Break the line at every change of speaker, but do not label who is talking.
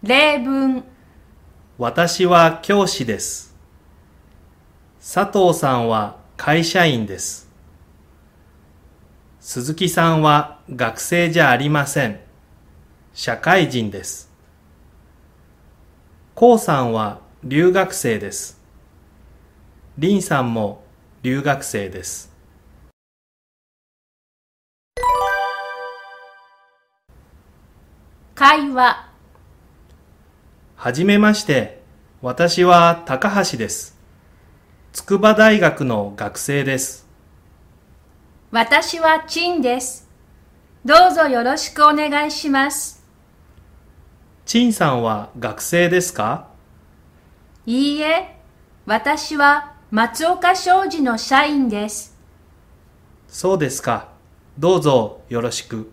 例文、
私は教師です。佐藤さんは会社員です。鈴木さんは学生じゃありません。社会人です。こうさんは留学生です。りんさんも留学生です。
会話、
はじめまして。私は高橋です。筑波大学の学生です。
私はチンです。どうぞよろしくお願いします。
陳さんは学生ですか？
いいえ、私は松岡商事の社員です。
そうですか。どうぞよろしく。